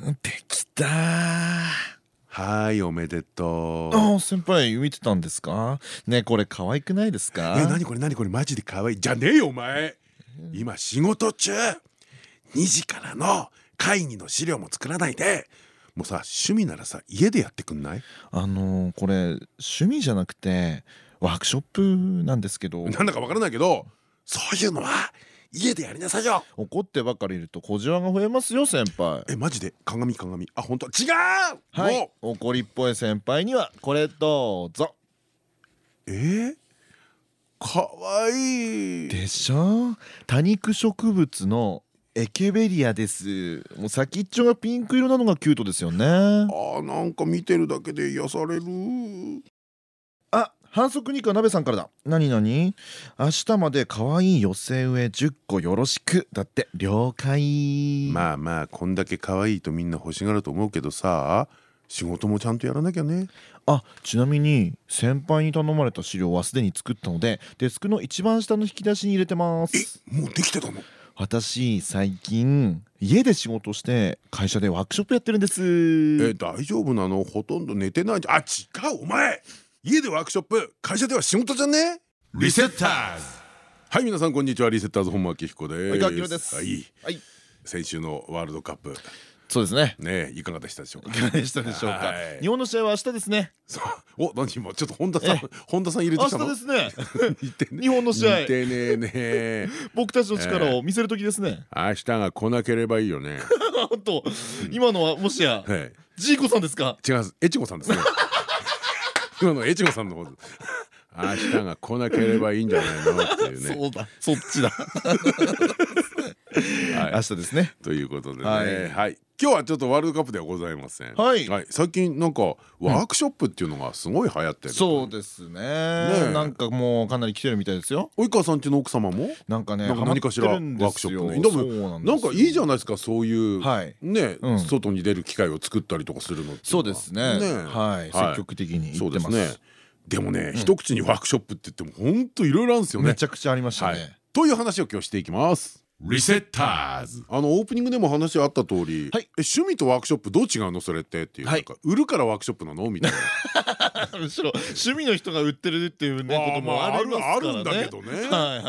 できたはいおめでとう。あ先輩見てたんですか？ねこれ可愛くないですか？え何これ何これマジで可愛い。じゃねえよお前。今仕事中。2時からの会議の資料も作らないで。もうさ趣味ならさ家でやってくんない？あのこれ趣味じゃなくてワークショップなんですけど。なんだかわからないけどそういうのは家でやりなさいよ。怒ってばかりいると小じわが増えますよ先輩。えマジで？鏡鏡あ本当？違う！はい。も怒りっぽい先輩にはこれどうぞ。うえ？ー、かわいい。でしょ？多肉植物のエケベリアです。もう先っちょがピンク色なのがキュートですよね。あーなんか見てるだけで癒される。あ反則2課鍋さんからだ。何何？明日まで可愛い寄せ植え10個よろしく。だって了解。まあまあこんだけ可愛いとみんな欲しがると思うけどさ仕事もちゃんとやらなきゃね。あちなみに先輩に頼まれた資料はすでに作ったのでデスクの一番下の引き出しに入れてます。えもうできてたの？私最近家で仕事して会社でワークショップやってるんです。え大丈夫なの？ほとんど寝てない。じゃんあ違うお前家でワークショップ会社では仕事じゃね？リセッターズ。はい皆さんこんにちは。リセッターズ本間明彦です。はい明です。はい。はい。先週のワールドカップ。そうですね。ねいかがでしたでしょうか？いかがでしたでしょうか？はい。日本の試合は明日ですね。そう。お何今ちょっと本田さんえ本田さん入れて明きたの？日ですね。似てね日本の試合。似てねえね僕たちの力を見せる時ですね。明日が来なければいいよね。本当。今のはもしやはい。ジーコさんですか？違います。越後さんですね今の越後さんの方です。明日が来なければいいんじゃないの？っていうね。そうだそっちだ。はい明日ですね。ということでね、ははい。い、今日はちょっとワールドカップではございません。はい。最近なんかワークショップっていうのがすごい流行ってる。そうですね。え。なんかもうかなり来てるみたいですよ。及川さんちの奥様も？なんかねなんか何かしらワークショップね。でもなんかいいじゃないですかそういう、はい。ね、うん。外に出る機会を作ったりとかするのそうですね。はい。積極的にそうですね。でもね、一口にワークショップって言っても本当いろいろあるんですよね。め。ちゃくちゃありましたはい。ね。という話を今日していきます。リセッターズ。あのオープニングでも話あった通り、はい。え趣味とワークショップどう違うのそれってっていう、はい。なんか売るからワークショップなの？みたいな。むしろ趣味の人が売ってるっていうねこともありますからね。あるんだけどね。はいはいはい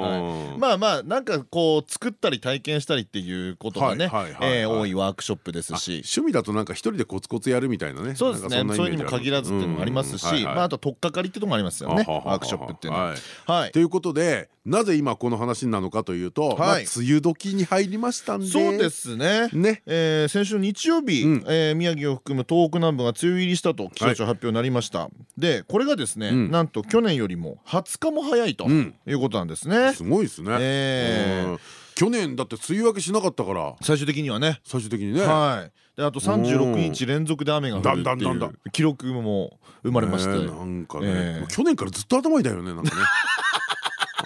はいうん。まあまあなんかこう作ったり体験したりっていうことがね多いワークショップですし。趣味だとなんか一人でコツコツやるみたいなね。そうですね。そういうにも限らずっていうのもありますしああと取っかかりっていうのもありますよね。ワークショップっていうのは。ということでなぜ今この話なのかというと、梅雨時に入りましたんで。そうですね。ね。えー先週日曜日、うん。えー宮城を含む東北南部が梅雨入りしたと気象庁発表になりました、でこれがですね、うん。なんと去年よりも20日も早いとうん。いうことなんですね、すごいですね、えー。うん。去年だって梅雨明けしなかったから。最終的にはね。最終的にね、はい。であと36日連続で雨が降るってだんだんだんだいうん。記録も生まれまして、ねなんかね、去年からずっと頭痛いよねなんかね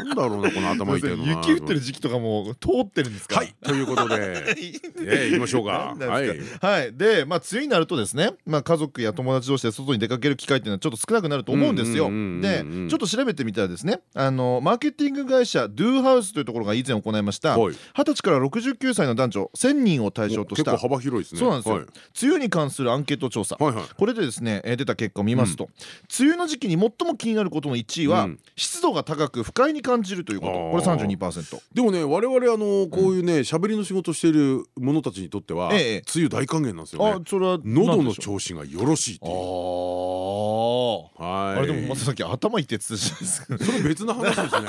なんだろうなこの頭痛いのな雪降ってる時期とかも通ってるんですかはいということで。ええ行きましょうか。はいですかはい。でまあ梅雨になるとですねまあ家族や友達同士で外に出かける機会っていうのはちょっと少なくなると思うんですよ。でちょっと調べてみたらですねあのマーケティング会社ドゥーハウスというところが以前行いました。はい。20歳から69歳の男女1000人を対象とした。結構幅広いですね。そうなんですよ、はい。梅雨に関するアンケート調査、はいはい。これでですね、えー出た結果を見ますと、梅雨の時期に最も気になることの1位は、うん。湿度が高く不快に感じるということ。これ32%でもね我々あのこういうね喋りの仕事している者たちにとってはええ。梅雨大歓迎なんですよね。あそれは喉の調子がよろしいっていう。あはい。ー。あれでもまたさっき頭いってって言ってたじゃないですか。それ別の話ですね。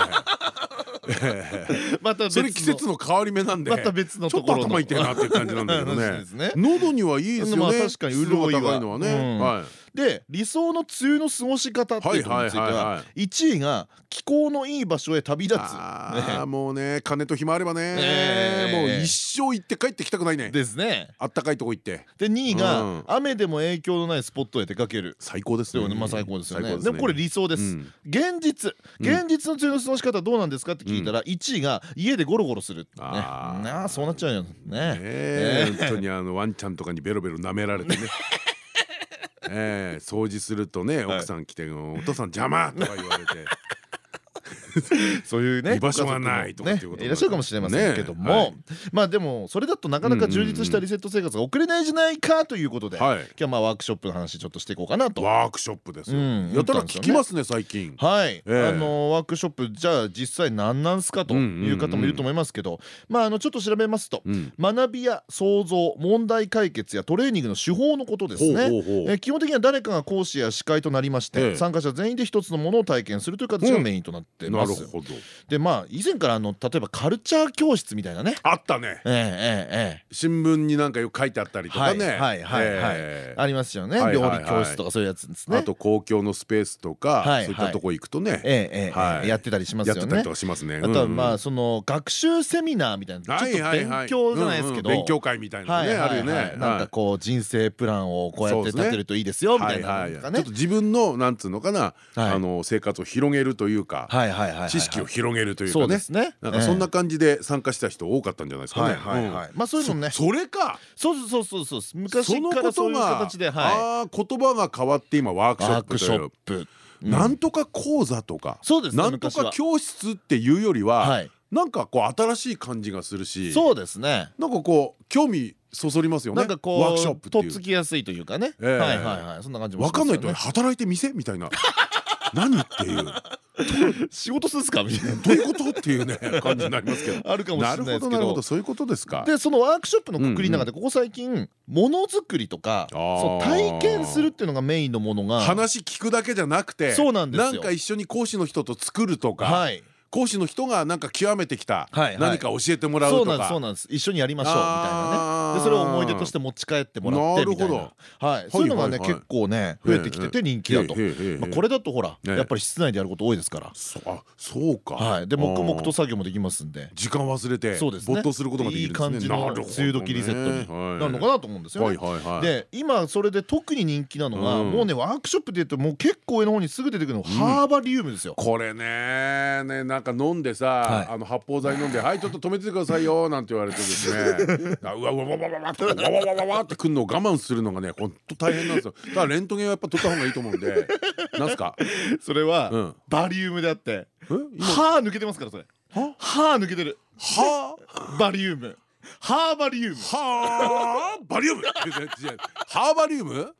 また別それ季節の変わり目なんでまた別のちょっと頭痛いなっていう感じなんだけど 話ね。喉にはいいですよね。まあ確かに潤いは。湿度が高いのはね。うん。はいで理想の梅雨の過ごし方っていうことについてはいはいはいはは1位が気候のいい場所へ旅立つ。あーもうね金と暇あればねええ。もう一生行って帰ってきたくないね。ですね。あったかいとこ行って。で2位うん。が雨でも影響のないスポットへ出かける。最高ですね。でもねまあ最高ですよね。でもこれ理想です。うん。現実うん。現実の梅雨の過ごし方どうなんですかって聞いたら1位が家でゴロゴロする。ね。ああそうなっちゃうよ。ね。本当にあのワンちゃんとかにベロベロ舐められてね ええ掃除するとねはい奥さん来て「お父さん邪魔!」とか言われて そういうね居場所がないとかっていうことねいらっしゃるかもしれませんけども、まあでもそれだとなかなか充実したリセット生活が送れないじゃないかということで、はい。今日はまあワークショップの話ちょっとしていこうかなと。ワークショップですよ。うんやたら聞きますね最近。はい、ええ。あのワークショップじゃあ実際何なんすかという方もいると思いますけど、まああのちょっと調べますと、うん。学びや創造問題解決やトレーニングの手法のことですね。基本的には誰かが講師や司会となりまして、ええ。参加者全員で一つのものを体験するという形がメインとなってます。なるほど。でまあ以前からあの例えばカルチャー教室みたいなね。あったね。ええええええ。新聞になんかよく書いてあったりとかね。はいはいはいありますよね、料理教室とかそういうやつですね。あと公共のスペースとかはいそういったとこ行くとね。ええやってたりしますよね。やってたりとかしますね。あとはまああその学習セミナーみたいなちょっと勉強じゃないですけど。勉強会みたいなのねあるよね。なんかこう人生プランをこうやって立てるといいですよみたいなちょっと自分のなんつうのかなはい。あの生活を広げるというか。はいはい知識を広げるというそうでかねすね。なんかそんな感じで参加した人多かったんじゃないですかね。はいはいはい。まあそういうのもね。そそれか。そうそうそうそう。昔からそういう形ではい。あー言葉が変わって今ワークショッワークショップ。うん。なんとか講座とか。そうですねなんとか教室っていうよりははい。なんかこう新しい感じがするし。そうですね。なんかこう興味そそりますよね。なんかこうワークショップとっつきやすいというかね。ええ。はいはいはい。そんな感じもわかんないとね働いてみせみたいな何っていう。仕事するんすか？みたいな。どういうこと？っていうね感じになりますけど。あるかもしれないなるほど。ですけどなるほど。そういうことですか。でそのワークショップのくくりの中でここ最近ものづくりとか体験するっていうのがメインのものが。話聞くだけじゃなくてそうなんですよ。なんか一緒に講師の人と作るとかはい講師の人がなんか極めてきた何か教えてもらうそうなんとかですそうなんです。一緒にやりましょうみたいなね。でそれを思い出として持ち帰ってもらってみたいな。はい。そういうのがね結構ね増えてきてて人気だと。これだとほらええやっぱり室内でやること多いですから。そあそうか。はい。で黙々と作業もできますんで。時間忘れてそうですね。没頭することができるいい感じの梅雨時リセットになるのかなと思うんですよはいねはいはい。で今それで特に人気なのがうん。もうねワークショップで言うともう結構上の方にすぐ出てくるのがハーバリウムですよ。これねねなんか飲んでさ、はい。あの発泡剤飲んで「はいちょっと止めててくださいよ」なんて言われてですね。あ うわうわうわうわうわってわわわわわってくんのを我慢するのがねほんと大変なんですよだからレントゲンはやっぱ取った方がいいと思うんでなんすかそれはうんバリウムであって歯抜けてますからそれは歯抜けてるはバリウムハーバリウム。はあバリウム？ハーバリウム？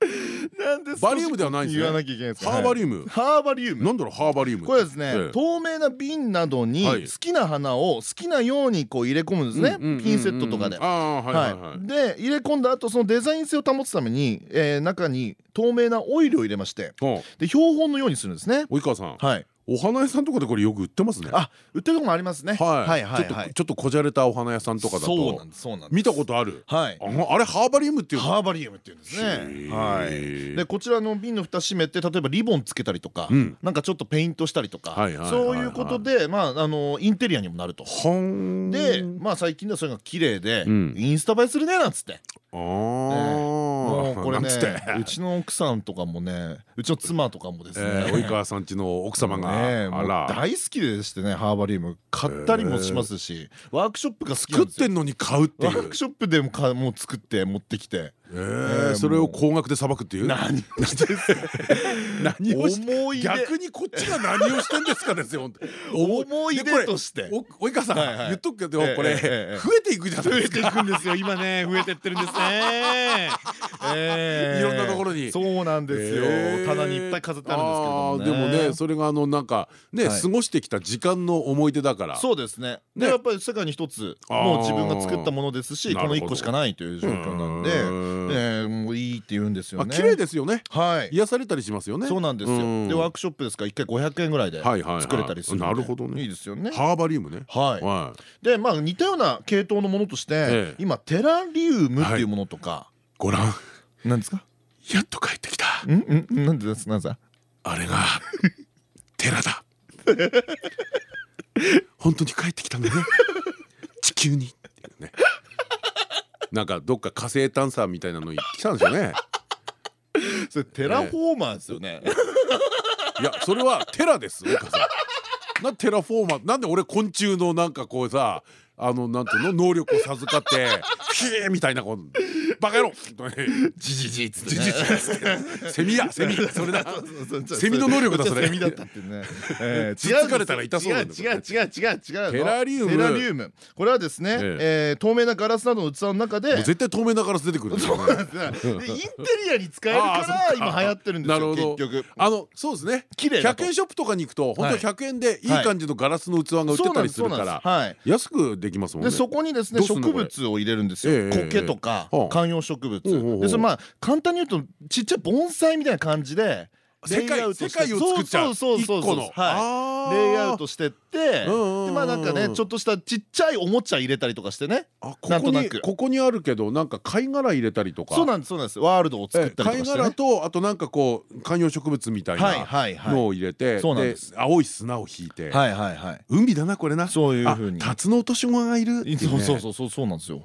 なんでバリウムではないんですね。言わなきゃいけないハーバリウム。はい。ハーバリウム。なんだろうハーバリウムこれはですね、ええ。透明な瓶などにはい。好きな花を好きなようにこう入れ込むんですね、ピンセットとかで。ああはいで入れ込んだ後そのデザイン性を保つために、えー中に透明なオイルを入れまして。おで標本のようにするんですね。及川さん。はい。お花屋さんとかでこれよく売ってますねあ売ってるとこもありますね。はいはいはいちょっとこじゃれたお花屋さんとかだとそうなんです。見たことある？はい。ああれハーバリウムっていうの？ハーバリウムっていうんですへね。ーはい。でこちらの瓶の蓋閉めて例えばリボンつけたりとか、うんなんかちょっとペイントしたりとか、そういうことでまああのインテリアにもなると。でまあ最近ではそれが綺麗で、うんインスタ映えするねなんつって。ああもうこれねうちの奥さんとかもねうちの妻とかもですね、えー及川さんちの奥様が。ね大好きでしてねハーバリウム。買ったりもしますし、ワークショップが好きなん作っですよ。てんのに買うっていう。ワークショップでもかもう作って持ってきてえーそれを高額でさばくっていう？何何をし思い出逆にこっちが何をしてんですかですよ。思い出として。お及川さん言っとくけどええこれええええ。増えていくじゃないですか。増えていくんですよ。今ね増えてってるんですね、ええ。いろんなところに。そうなんですよ、えー棚にいっぱい飾ってあるんですけどでもねそれがあのなんかねはい。過ごしてきた時間の思い出だから。そうですね。でねやっぱり世界に一つもう自分が作ったものですしこの一個しかないという状況なんで、もういいって言うんですよね。あ綺麗ですよね。はい。癒されたりしますよね。そうなんですよ。うん。でワークショップですか？ら一回500円ぐらいで作れたりするなるほどね。いいですよね。ハーバリウムね。はい。はでまあ似たような系統のものとして、ええ。今テラリウムっていうものとか、ご覧。なんですか？やっと帰ってきた。んん。なんでです？なんさあれが寺だ。本当に帰ってきたんだね。地球に。ねなんかどっか火星探査みたいなの行ってきたんですよね。それテラフォーマーですよね。いやそれはテラです岡さん。なんでテラフォーマー。なんで俺昆虫のなんかこうさあのなんていうの？能力を授かって ヒーみたいなこう バカ野郎。じじじっつってじじじっつってセミやセミ。それだ。セミの能力だそれ。セミだったってね。えーつっつかれたら痛そう違う違う違う違う違う。テラリウム。テラリウム。これはですね透明なガラスなどの器の中で絶対透明なガラス出てくるんですよ。ね。でインテリアに使えるから今流行ってるんですよなるほど結局。あのそうですね。綺麗だと。100円ショップとかに行くと本はい当100円でいい感じのガラスの器が売ってたりするそうから安くできますもんね。でそこにですね植物を入れるんですえよえ苔とか。ええ観葉植物。でそれまあ簡単に言うとちっちゃい盆栽みたいな感じで世界レイアウトして世界を作っちゃうそうそうそうそう一個の。レイアウトしてってまあなんかねちょっとしたちっちゃいおもちゃ入れたりとかしてね。あここなんとなく。にここにあるけどなんか貝殻入れたりとか。そうなんですそうなんです。ワールドを作ったりと貝かしてね。殻とあとなんかこう観葉植物みたいはいなのを入れてです。青い砂を引いて。海だなこれな。そういう風に。あタツノオトシゴがいるそうそうそうそうそうなんですよ。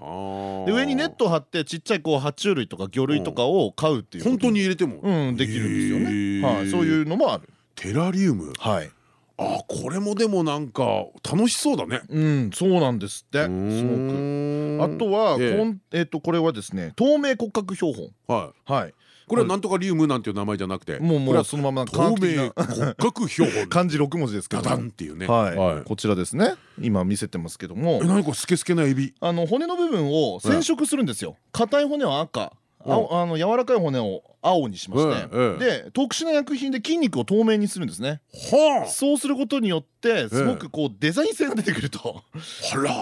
で上にネットを張ってちっちゃいこう爬虫類とか魚類とかを飼うっていう本当に入れても？うんできるんですよねはいそういうのもある。テラリウム？はい。あこれもでもなんか楽しそうだね。うんそうなんですって。すごく。あとはええ。こんえっとこれはですね透明骨格標本。はい。はい。これはなんとかリウムなんていう名前じゃなくて。もうもうそのまま透明骨格標本。漢字6文字ですけダどダンっていうね。はい。こちらですね。今見せてますけども。え何これスケスケなエビ。あの骨の部分を染色するんですよ。硬い骨は赤あの柔らかい骨を青にしましてええで特殊な薬品で筋肉を透明にするんですね。はそうすることによってすごくこうデザイン性が出てくると。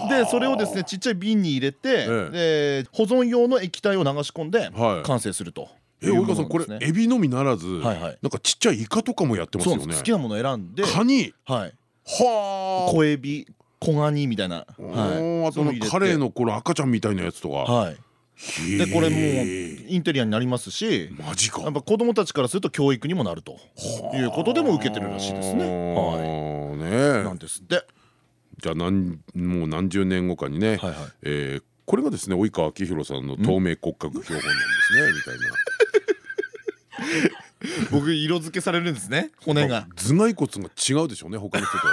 でそれをですねちっちゃい瓶に入れてえで保存用の液体を流し込んではい。完成すると。え及川さんこれはいエビのみならずはいなんかちっちゃいイカとかもやってますよね。好きなものを選んでカニ。はい。はあ。小エビ小ガニみたいな。あとカレーのこの赤ちゃんみたいなやつとか。はいででこれもうインテリアになりますしマジかやっぱ子供たちからすると教育にもなるということでも受けてるらしいですね。ははいい、なんねですって。じゃあ何もう何十年後かにねはいはい。えーこれがですね及川明宏さんの透明骨格標本なんですね みたいな僕色付けされるんですね。骨が。頭蓋骨が違うでしょうね他の人と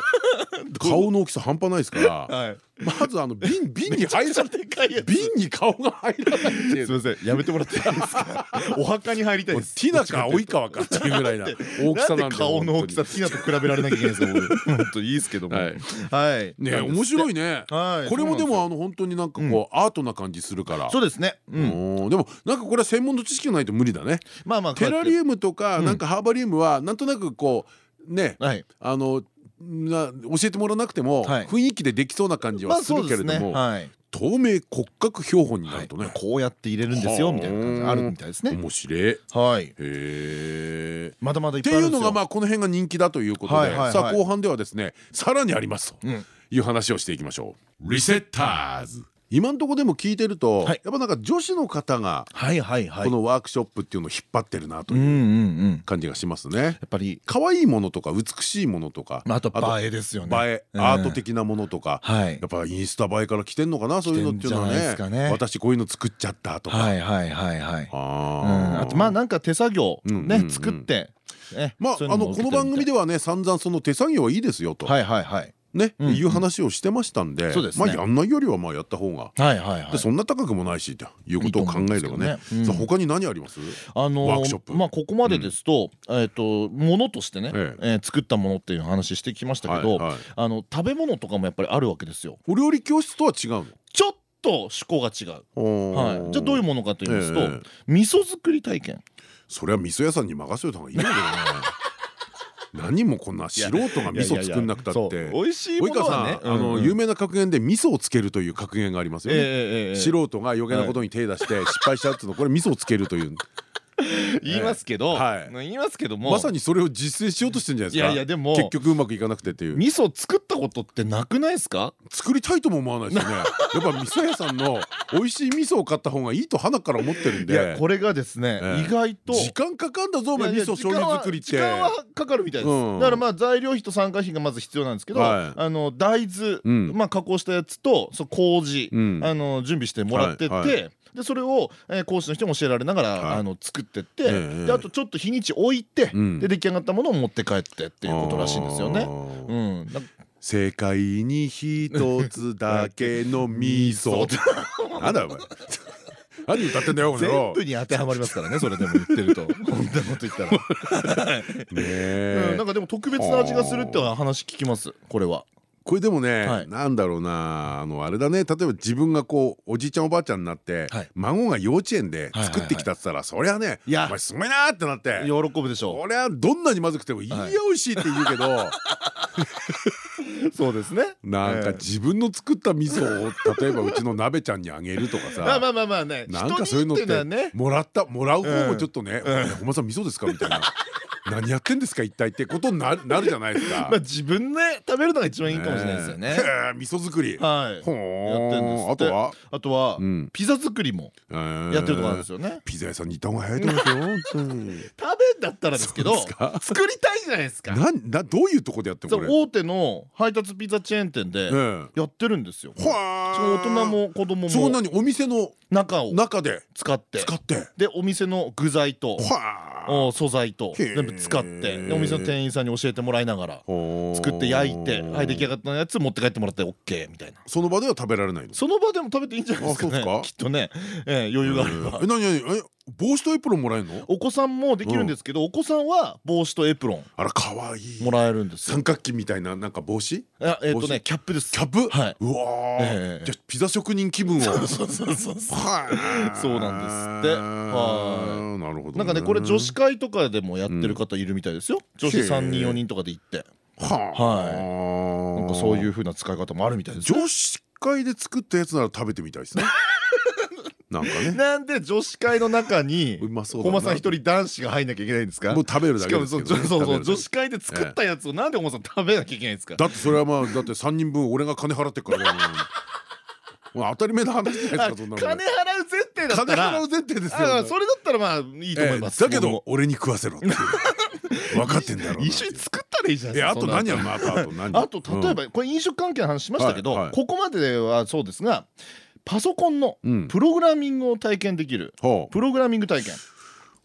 顔の大きさ半端ないですからはい。まずあの瓶 瓶に入らない。瓶に顔が入らないっていうすみません、やめてもらっていいですか？お墓に入りたいです。ティナか及川かっていうぐらいな大きさなんで顔の大きさ、ティナと比べられなきゃいけないんです本当いいですけども。はいはい。ね面白いね。これもでもあの。の本当になんかこうアートな感じするからそうですね。でもなんかこれは専門の知識がないと無理だねまあまあ。テラリウウムとかうんなんかハーバリウムはなんとなくこうねはい。あのな教えてもらわなくてもはい。雰囲気でできそうな感じまあはす。るけれどもはい。透明骨格標本になるとね。こうやって入れるんですよみたいな感じ。があ。るみたいですね。面白い。へはい。え。まだまだいっっていうぱいあるんですよ。のがまあこの辺が人気だということではいはいはい。さあ後半ではですねさらにありますとうん。いう話をしていきましょう。リセッターズ今んとこでも聞いてるとやはいっぱなんか女子の方が。このワークショップっていうのを引っ張ってるなといううん。感じがしますねやっぱり可愛いものとか美しいものとかまああと映えですよね。映えうんアート的なものとかはいやっぱインスタ映えから来てんのかなそういうのっていうのはね私こういうの作っちゃったとかはいはいはいはい。うんああとまあなんか手作業ね作って。ねまああのこの番組でははね散々その手作業はいいですよとはいはいはい。ねうんいう話をしてましたんでそうですね。まあやんないよりはまあやった方がはいはいはい。で。そんな高くもないしということを考えればねいいねうんさあ他に何あります？あのワークショップ。まあここまでですとえっとものとしてねええ。ー作ったものっていう話してきましたけどはいはい。あの食べ物とかもやっぱりあるわけですよ。お料理教室とは違うちょっと趣向が違う。のはい。じゃあどういうものかと言いますとええ。味噌作り体験。それは味噌屋さんに任せた方がいいんだけどね何もこんな素人が味噌作んなくたって。美味しいものはね。あの有名な格言で味噌をつけるという格言。がありますよね、素人が余計なことに手出して失敗しちゃうっていうのこれ味噌をつけるという 言いますけど、はい。言いますけどもまさにそれを実践しようとしてるんじゃないいですか？やいやでも結局うまくいかなくてっていう。味噌作ったことってなくないですか？作りたいとも思わないですよね。やっぱ味噌屋さんの美味しい味噌を買った方がいいと花から思ってるんいでやこれがですね、ええ。意外と時間かかんだぞお前味噌醤油作りって。時間はかかるみたいです、うん。だからまあ材料費と参加費がまず必要なんですけど、はい。あの大豆、うん。まあ加工したやつとそう麹、うん。あの準備してもらってって、でそれを、えー、講師の人に教えられながら、はい。あの作ってって、ええであとちょっと日にち置いて、うん。で出来上がったものを持って帰ってっていうことらしいんですよね。あうーん、世界に一つだけの味噌。なんだよお前。何歌ってんだよ全郎部に当てはまりますからねそれでも言ってると。本当のこと言ったら、ねうん、えなんかでも特別な味がするって話聞きますこれは。これでもね、はい。なんだろうなあのあれだね。例えば自分がこうおじいちゃんおばあちゃんになって、はい。孫が幼稚園ではい作ってきたっつったら、そりゃねいや。お前すごいなーってなって。喜ぶでしょ俺はどんなにまずくてもい。いやはい美味しいって言うけど、う。そうですね。なんかええ。自分の作った味噌を例えばうちの鍋ちゃんにあげるとかさ。まあまあまあまあね。なんかそういうのって。もらったもらう方もちょっとねうん「本間さん味噌ですか?」みたいな「何やってんですか？一体」ってことになるなるじゃないですか。まあ。自分で食べるのが一番いいかもしれないですよね。味噌作り。はい。ほやってんです。あとは？あとはうん。ピザ作りもややってるとこあるんですよね。ピザ屋さんに行った方が早いと思いますよ 本当に。食べんだったらですけど作りたいじゃないですか。なんなどういうとこでやってんのこれ？そう大手の配達ピザチェーン店でえやってるんですよ。えはその大人も子供もそうなにお店の中を中で？使って。使って。でお店の具材と素材と全部使ってでお店の店員さんに教えてもらいながらあ作って焼いてはい出来上がったやつ持って帰ってもらって OK みたいな。その場では食べられないの？その場でも食べていいんじゃないですかね。きっとね。ええ余裕があれば。え何何え帽子とエプロンもらえるの？お子さんもできるんですけどお子さんは帽子とエプロン。あら可愛いもらえるんですよ。三角形みたいななんか帽子？あえっとねキャップです。キャップ？はい。うわじゃあピザ職人気分を。そうそうそうそうはい。そうなんですって。はい。なるほどなんかねこれ女子会とかでもやってる方いるみたいですよ。女子3人4人とかで行って。はなんかそういう風な使い方もあるみたいですね。女子会で作ったやつなら食べてみたいですねなんかね。なんで女子会の中にうまそうだな。本間さん一人男子が入んなきゃいけないんですか？もう食べるだしかもそうけですけどね。そうそう食べるだけ女子会で作ったやつをなんで本間さん食べなきゃいけないんですか？だってそれはまあだって三人分俺が金払ってっからだもんもう当たり前の話じゃないですかそんなの。金払う前提だったら。金払う前提ですよあそれだったらまあいいと思います。ええだけど僕も俺に食わせろっていう。分かってんだろうな一緒に作ったらいいじゃないえあと何やるのあとあと何？あと例えばこれ飲食関係の話しましたけどはいはい。ここまではそうですがパソコンのうん。プログラミングを体験できる。はあプログラミング体験。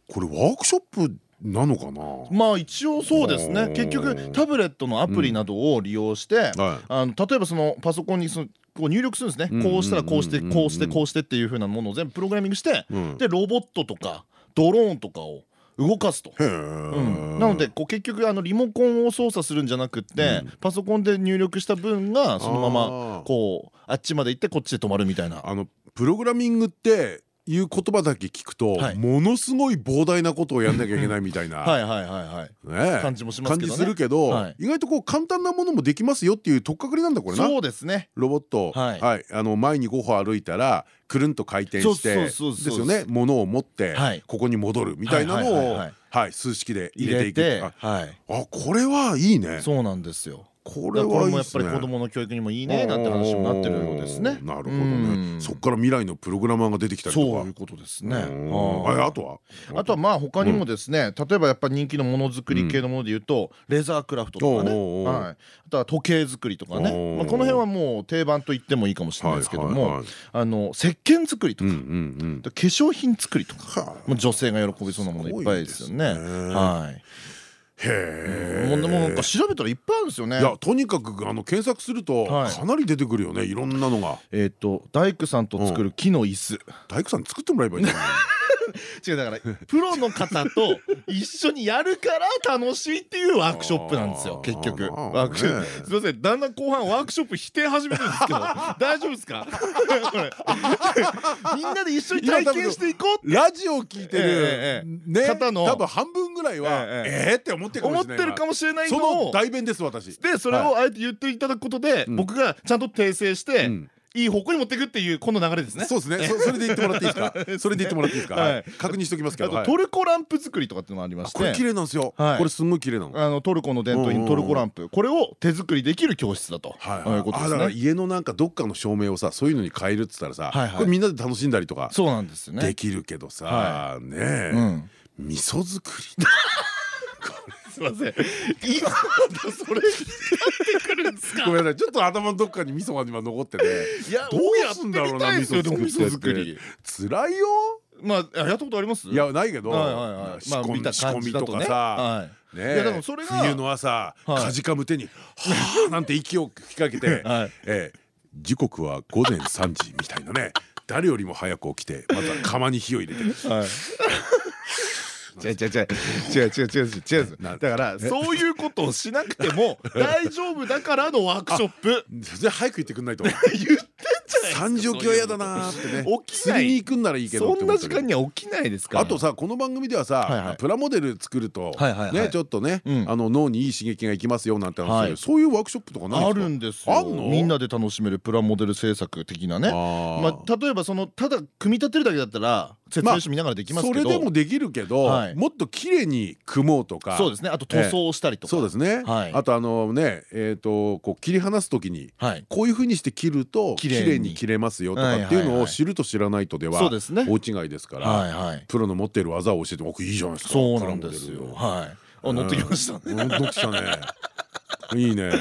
これワークショップなのかな？まあ一応そうですね。結局タブレットのアプリなどを利用して、はあの例えばそのパソコンにそのこう入力するんですね。うん。こうしたらこうしてうん。こうしてこうしてっていう風なものを全部プログラミングしてい、うん、でロボットとかドローンとかを動かすと。うん、なのでこう結局あのリモコンを操作するんじゃなくって、うん。パソコンで入力した分がそのままこうあっちまで行ってこっちで止まるみたいな。あのプログラミングっていう言葉だけ聞くと、はい。ものすごい膨大なことをやんなきゃいけないみたいな、はいはいはいはい。ねえ。感じもしますけどね。感じするけど、はい。意外とこう簡単なものもできますよっていう取っかかりなんだこれな。そうですね。ロボット、はい。はい、あの前に5歩歩いたらくるんと回転してですよね。物を持ってはい。ここに戻るみたいなのをはい数式で入入れれてい。くあこれはいいね。そうなんですよ。これだからこれもやっぱり子供の教育にもいいねなんて話になってるようですね。なるほどうん。ねそっから未来のプログラマーが出てきたりとか。そういうことですね。ああとは？あとはまあ他にもですね、例えばやっぱ人気のものづくり系のもので言うと、レザークラフトとかね、はい、あとは時計作りとかね、まあ、この辺はもう定番と言ってもいいかもしれないですけども、はいはいはい。あの石鹸作りとか、化粧品作りとか、はあ。もう女性が喜びそうなものいっぱいですよね。はい。へえもうなんか調べたらいっぱいあるんですよね。いやとにかくあの検索するとはい。かなり出てくるよね。いろんなのが。えっ、と大工さんと作る木の椅子、大工さんに作ってもらえばいいんだよ 違うだからプロの方と一緒にやるから楽しいっていうワークショップなんですよ結局。まあワークショッねプ。すいませんだんだん後半ワークショップ否定始めてるんですけど 大丈夫ですか？みんなで一緒に体験していこうって。ラジオ聞いてるね方の。多分半分ぐらいはえええって思ってるかも思っしれないてるかもしれないその代弁です私。でそれをあえて言っていただくことでうん。僕がちゃんと訂正してうんいい方向に持っていくっていうこの流れですね。そうですね。そそれで言ってもらっていいですか？それで言ってもらっていいですか、確認しておきますけあど、トルコランプ作りとかっていうのがありまして。これ綺麗なんですよ、はい。これすんごい綺麗なの。あのトルコの伝統うんうん。うん品トルコランプ。これを手作りできる教室だと。はいそういうことあだからですね家のなんかどっかの照明をさそういうのに変えるっつったらさ、はいはい。これみんなで楽しんだりとかそうなんですよね。できるけどさ、はねえ、うん。味噌作り すいません。今それですか？ごめんなさい。ちょっと頭のどっかに味噌が今残ってて。いやどうやすんだろうな味噌噌作り。辛いよ？まあやったことあります？いやないけど、仕込み,、とかさ、はい。ねでもそれが冬の朝、はい。かじかむ手に「はあ」なんて息を吹きかけて、時刻は午前3時みたいなね。誰よりも早く起きてまずは釜に火を入れて。はい。違う違う違う。違う違う違う違う。だからそういうことをしなくても 大丈夫だからのワークショップ。全然早く言ってくんないと。言ってんじゃない三時起きは嫌だなってね。起きないに行くんならいいけどそんな時間には起きないですから。あとさこの番組ではさプラモデル作るとねちょっとねあの脳にいい刺激がいきますよなんて話そういうワークショップとかないあるんですよ。みんなで楽しめるプラモデル制作的なね。まあ例えばそのただ組み立てるだけだったら説明書見ながらできますけど。それでもできるけど、はい。もっと綺麗に組もうとか。そうですね。あと塗装をしたりとか。そうですね、はい。あとあのねえっ、とこう切り離す時にはい。こういう風にして切ると綺綺麗に切れますよとかっていうのを知ると知らないとではそうですね。大違いですから、プロの持っている技を教えて僕いいじゃないですか。そうなんですよ。はいあ乗ってきましたね。うん乗ってきたね。いいね。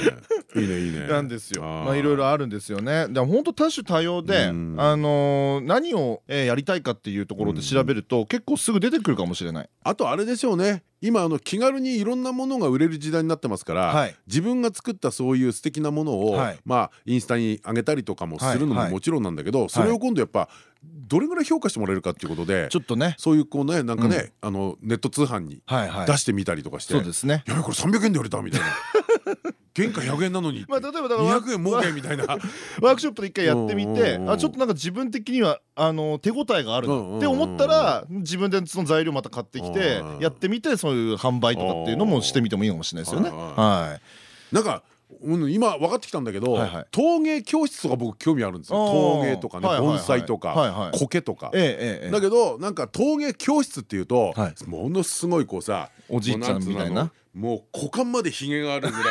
いいねいいね。なんですよ。まあいろいろあるんですよね。でも本当多種多様で、あうん。のー何をえーやりたいかっていうところで調べると結構すぐ出てくるかもしれない。あとあれでしょうね。今あの気軽にいろんなものが売れる時代になってますから、はい。自分が作ったそういう素敵なものを、はい。まあインスタに上げたりとかもするのももちろんなんだけど、それを今度やっぱどれぐらい評価してもらえるかっていうことでちょっとね。そういうこうねなんかね、あのネット通販に。出してみたりとかして、そうですね。やべこれ300円で売れたみたいな 原価100円なのにまあ例えばだからワー200円儲けみたいなワークショップで一回やってみてあちょっとなんか自分的にはあの手応えがあるって思ったら自分でその材料また買ってきてうんやってみてそういう販売とかっていうのもしてみてもいいかもしれないですよね。うんはい。なんかうん今分かってきたんだけど、はいはい。陶芸教室とか僕興味あるんですよ。陶芸とかね盆栽とか苔とか。だけどなんか陶芸教室っていうと、はい。ものすごいこうさおじいちゃんみたいな？もう股間までひげがあるぐらい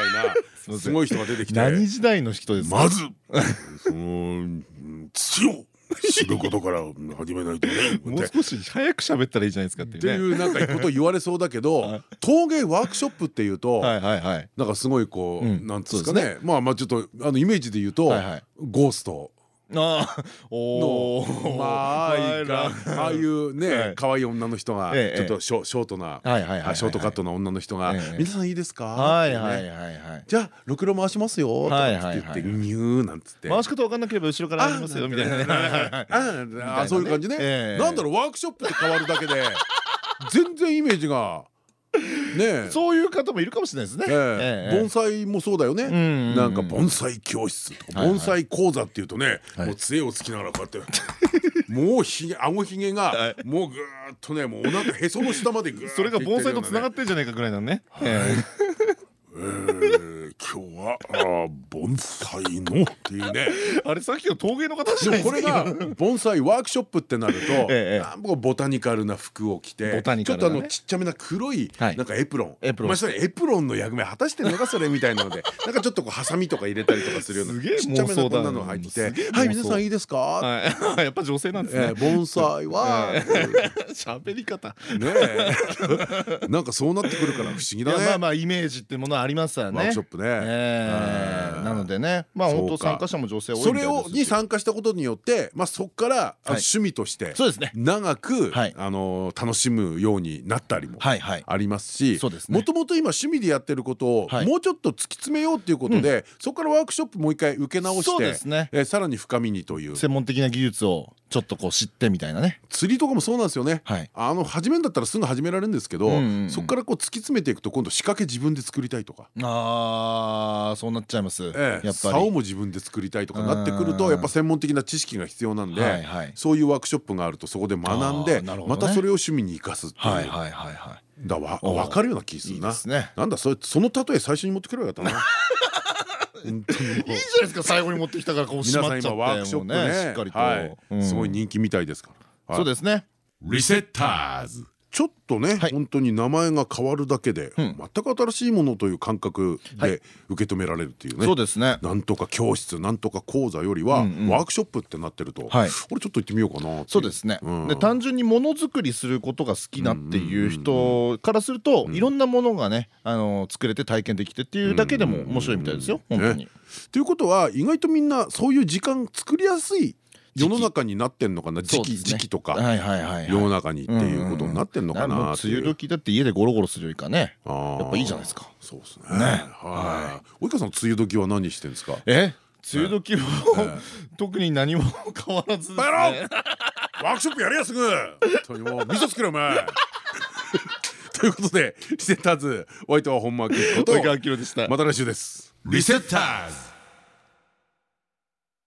な すごい人が出てきて。何時代の人ですか？まずそのうん土を知ることから始めないとね。もう少し早く喋ったらいいじゃないですかっていうね。いうなんかこと言われそうだけはどい。陶芸ワークショップっていうと。なんかすごいこう、うん。なんつうんですかね。まあまあちょっとあのイメージで言うと、ゴーストあ あ、おのまあいいか。ああいうはねい。可愛い女の人がええちょっとショショートなはいはいはいはいあショートカットな女の人がええ「皆さんいいですか?」はいはいはいはい。じゃあろくろ回しますよ」って言ってニューなんつって。回し方わかんなければ後ろからやりますよみたいな。ね。ああそういう感じね、ええ。なんだろうワークショップって変わるだけで全然イメージがねえ。そういう方もいるかもしれないですね。ええ。盆栽もそうだよね、んなんか盆栽教室とか。盆栽講座っていうとね、はい。もう杖をつきながらこうやって もうひげ顎ひげがもうぐーっとねもうお腹へその下までぐそれが盆栽と繋がっってんじゃないかぐらいなのね。ええ はあー盆栽のっていうね。え あれさっきの陶芸の方じゃないですでもこれ盆栽ワークショップってなると、ええなんかボタニカルな服を着てボタニちょっとあのちっちゃめな黒いはい。なんかエプロン、エプロン。お前それエプロンの役目果たしてんのかそれみたいなので。なんかちょっとこうハサミとか入れたりとかするようなちっちゃめなこんなの入ってはい皆さんいいですか?」はい。やっぱ女性なんですね。えー。盆栽は。喋り方。ねえ。なんかそうなってくるから不思議いだね。やまあまあイメージってものはありますからね。ワークショップね。ええなのでね、まあ本当参加者も女性多いそれをに参加したことによって、まあ、そこから趣味としてそうですね。長く、はい。あの楽しむようになったりも。ありますしもともと今趣味でやってることをはい。もうちょっと突き詰めようっていうことで、そこからワークショップもう一回受け直してですね。えーさらに深みにという。専門的な技術をちょっとこう知ってみたいなね。釣りとかもそうなんですよね。はい。あの始めんだったらすぐ始められるんですけど、そこからこう突き詰めていくと今度仕掛け自分で作りたいとか。ああそうなっちゃいます。ええ。やっぱり。竿も自分で作りたいとかなってくるうん。とやっぱ専門的な知識が必要なんで、そういうワークショップがあるとそこで学んで、またそれを趣味に生かすっていう、はいはいはいはだわお分かるような気するな。なんだそれその例え最初に持ってくればよかったな。いいじゃないですか最後に持ってきたからこう閉皆さんまっちゃって今ワークショップね。しっかりと、すごい人気みたいですから。そうですね。リセッターズちょっとね、はい。本当に名前が変わるだけで、うん。全く新しいものという感覚はい。で受け止められるっていうね、そうですね。なんとか教室なんとか講座よりは、うんうん。ワークショップってなってると、はい。俺ちょっと行ってみようかなそうですね、うん。で単純にものづくりすることが好きなっていう人からすると、いろんなものがねあの作れて体験できてっていうだけでも面白いみたいですよ、うん本当に、ということは意外とみんなそういう時間作りやすい世の中になってんのかな？時期時期とか。世の中にっていうことになってんのかな梅雨時だって家でゴロゴロするよりかね。やっぱいいじゃないですか。そうですね。ね。はい。及川さん梅雨時は何してんですか？え？梅雨時も、特に何も変わらずワークショップやれやすぐ！もう味噌作れお前。ということでリセッターズお相手は本間明子と及川明でした。また来週です。リセッターズ